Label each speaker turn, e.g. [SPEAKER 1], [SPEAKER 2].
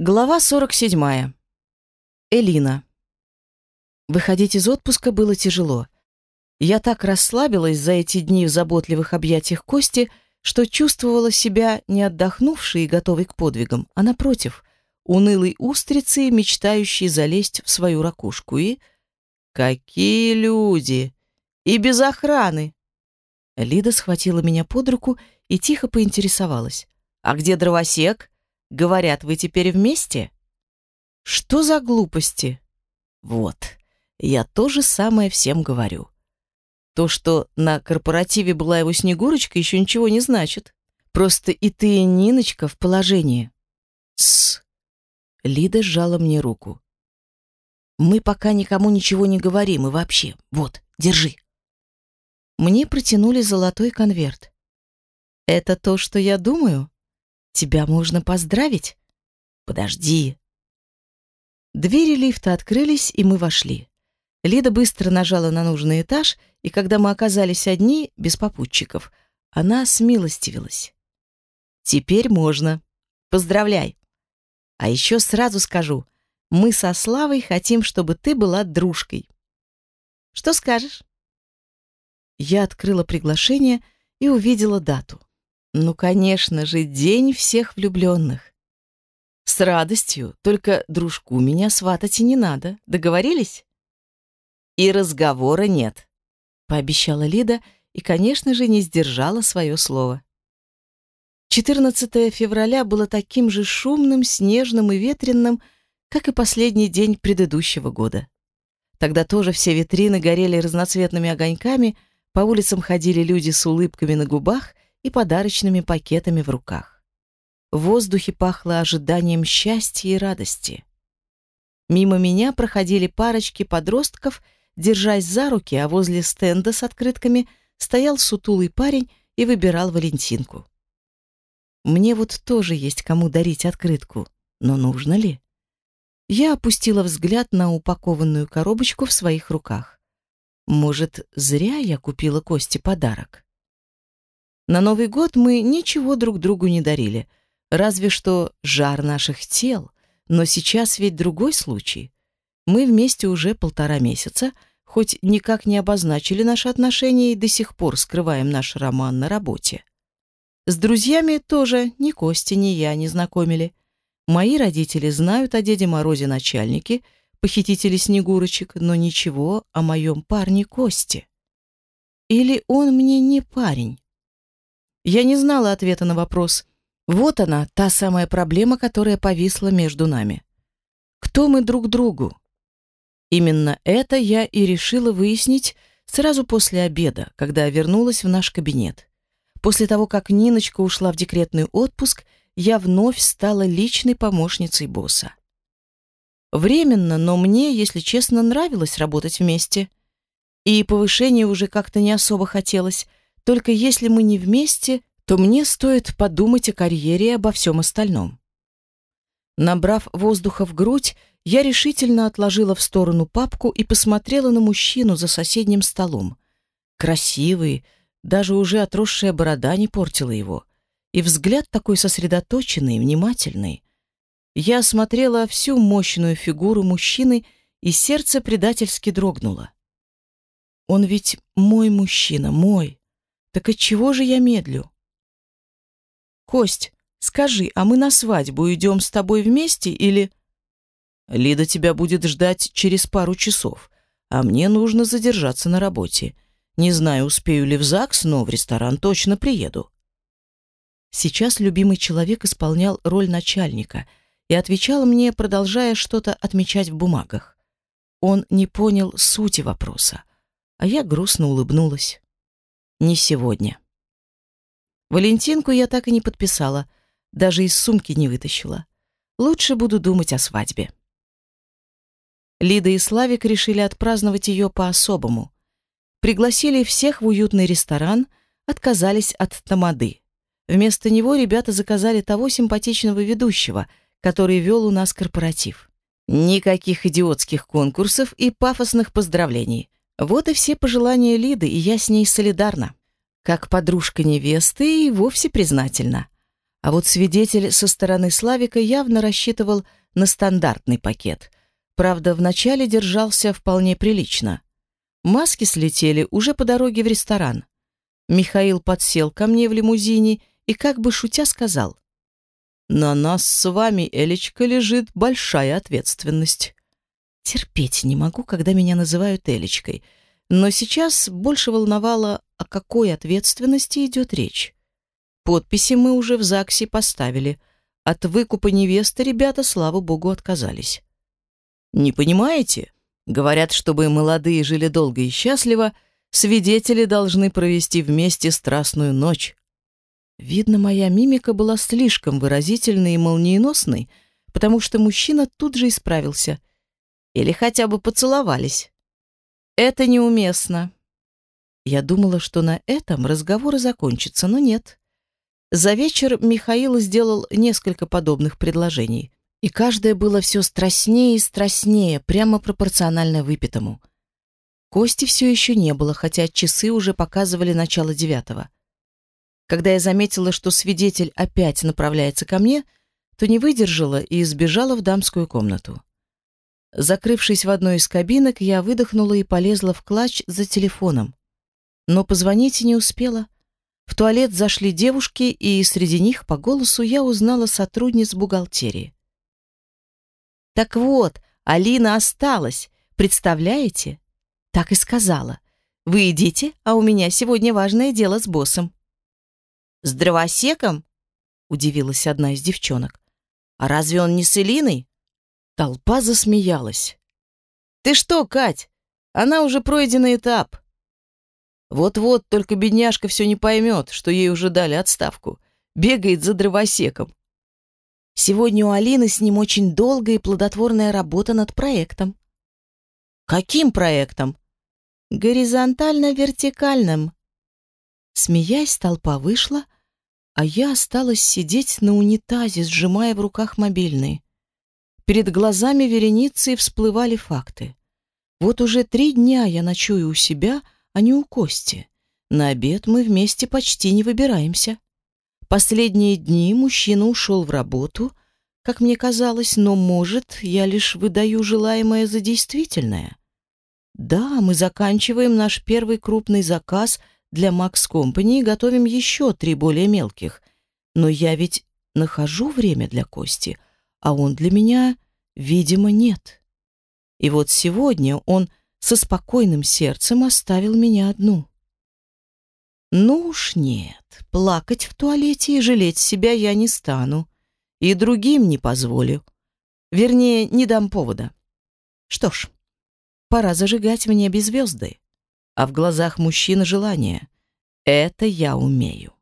[SPEAKER 1] Глава 47. Элина. Выходить из отпуска было тяжело. Я так расслабилась за эти дни в заботливых объятиях Кости, что чувствовала себя не отдохнувшей и готовой к подвигам, а напротив, унылой устрицей, мечтающей залезть в свою ракушку. И... Какие люди! И без охраны! Лида схватила меня под руку и тихо поинтересовалась. «А где дровосек?» Говорят, вы теперь вместе? Что за глупости? Вот, я тоже самое всем говорю. То, что на корпоративе была его Снегурочка, еще ничего не значит. Просто и ты, и Ниночка в положении. Тссс. Лида сжала мне руку. Мы пока никому ничего не говорим и вообще. Вот, держи. Мне протянули золотой конверт. Это то, что я думаю? Тебя можно поздравить? Подожди. Двери лифта открылись, и мы вошли. Лида быстро нажала на нужный этаж, и когда мы оказались одни, без попутчиков, она смилостивилась. Теперь можно. Поздравляй. А еще сразу скажу, мы со Славой хотим, чтобы ты была дружкой. Что скажешь? Я открыла приглашение и увидела дату. Ну, конечно же, день всех влюбленных. С радостью, только дружку меня сватать и не надо. Договорились? И разговора нет, пообещала Лида и, конечно же, не сдержала свое слово. 14 февраля было таким же шумным, снежным и ветренным, как и последний день предыдущего года. Тогда тоже все витрины горели разноцветными огоньками, по улицам ходили люди с улыбками на губах и подарочными пакетами в руках. В воздухе пахло ожиданием счастья и радости. Мимо меня проходили парочки подростков, держась за руки, а возле стенда с открытками стоял сутулый парень и выбирал Валентинку. Мне вот тоже есть кому дарить открытку, но нужно ли? Я опустила взгляд на упакованную коробочку в своих руках. Может, зря я купила Косте подарок? На Новый год мы ничего друг другу не дарили, разве что жар наших тел, но сейчас ведь другой случай. Мы вместе уже полтора месяца, хоть никак не обозначили наши отношения и до сих пор скрываем наш роман на работе. С друзьями тоже ни Костя, ни я не знакомили. Мои родители знают о Деде Морозе начальники, похитители Снегурочек, но ничего о моем парне Косте. Или он мне не парень? Я не знала ответа на вопрос. Вот она, та самая проблема, которая повисла между нами. Кто мы друг другу? Именно это я и решила выяснить сразу после обеда, когда вернулась в наш кабинет. После того, как Ниночка ушла в декретный отпуск, я вновь стала личной помощницей босса. Временно, но мне, если честно, нравилось работать вместе. И повышение уже как-то не особо хотелось, только если мы не вместе, то мне стоит подумать о карьере и обо всем остальном. Набрав воздуха в грудь, я решительно отложила в сторону папку и посмотрела на мужчину за соседним столом. Красивый, даже уже отросшая борода не портила его. И взгляд такой сосредоточенный, внимательный. Я осмотрела всю мощную фигуру мужчины, и сердце предательски дрогнуло. Он ведь мой мужчина, мой. Так от чего же я медлю? Кость, скажи, а мы на свадьбу идем с тобой вместе или... Лида тебя будет ждать через пару часов, а мне нужно задержаться на работе. Не знаю, успею ли в ЗАГС, но в ресторан точно приеду. Сейчас любимый человек исполнял роль начальника и отвечал мне, продолжая что-то отмечать в бумагах. Он не понял сути вопроса, а я грустно улыбнулась. Не сегодня. Валентинку я так и не подписала, даже из сумки не вытащила. Лучше буду думать о свадьбе. Лида и Славик решили отпраздновать ее по-особому. Пригласили всех в уютный ресторан, отказались от тамады. Вместо него ребята заказали того симпатичного ведущего, который вел у нас корпоратив. Никаких идиотских конкурсов и пафосных поздравлений. Вот и все пожелания Лиды, и я с ней солидарна. Как подружка невесты и вовсе признательна. А вот свидетель со стороны Славика явно рассчитывал на стандартный пакет. Правда, вначале держался вполне прилично. Маски слетели уже по дороге в ресторан. Михаил подсел ко мне в лимузине и как бы шутя сказал. «На нас с вами, Элечка, лежит большая ответственность». Терпеть не могу, когда меня называют Элечкой, но сейчас больше волновало, о какой ответственности идет речь. Подписи мы уже в ЗАГСе поставили. От выкупа невесты ребята, слава богу, отказались. Не понимаете? Говорят, чтобы молодые жили долго и счастливо, свидетели должны провести вместе страстную ночь. Видно, моя мимика была слишком выразительной и молниеносной, потому что мужчина тут же исправился. Или хотя бы поцеловались. Это неуместно. Я думала, что на этом разговор закончится, но нет. За вечер Михаил сделал несколько подобных предложений, и каждое было все страстнее и страстнее, прямо пропорционально выпитому. Кости все еще не было, хотя часы уже показывали начало девятого. Когда я заметила, что свидетель опять направляется ко мне, то не выдержала и сбежала в дамскую комнату. Закрывшись в одной из кабинок, я выдохнула и полезла в клатч за телефоном. Но позвонить не успела. В туалет зашли девушки, и среди них по голосу я узнала сотрудниц бухгалтерии. «Так вот, Алина осталась, представляете?» Так и сказала. «Вы идите, а у меня сегодня важное дело с боссом». «С дровосеком?» — удивилась одна из девчонок. «А разве он не с Элиной?» Толпа засмеялась. «Ты что, Кать? Она уже пройденный этап». Вот-вот, только бедняжка все не поймет, что ей уже дали отставку. Бегает за дровосеком. Сегодня у Алины с ним очень долгая и плодотворная работа над проектом. Каким проектом? Горизонтально-вертикальным. Смеясь, толпа вышла, а я осталась сидеть на унитазе, сжимая в руках мобильный. Перед глазами вереницы всплывали факты. Вот уже три дня я ночую у себя, а не у Кости. На обед мы вместе почти не выбираемся. Последние дни мужчина ушел в работу, как мне казалось, но, может, я лишь выдаю желаемое за действительное. Да, мы заканчиваем наш первый крупный заказ для Max Company и готовим еще три более мелких. Но я ведь нахожу время для Кости — а он для меня, видимо, нет. И вот сегодня он со спокойным сердцем оставил меня одну. Ну уж нет, плакать в туалете и жалеть себя я не стану. И другим не позволю. Вернее, не дам повода. Что ж, пора зажигать в небе звезды. А в глазах мужчины желание. Это я умею.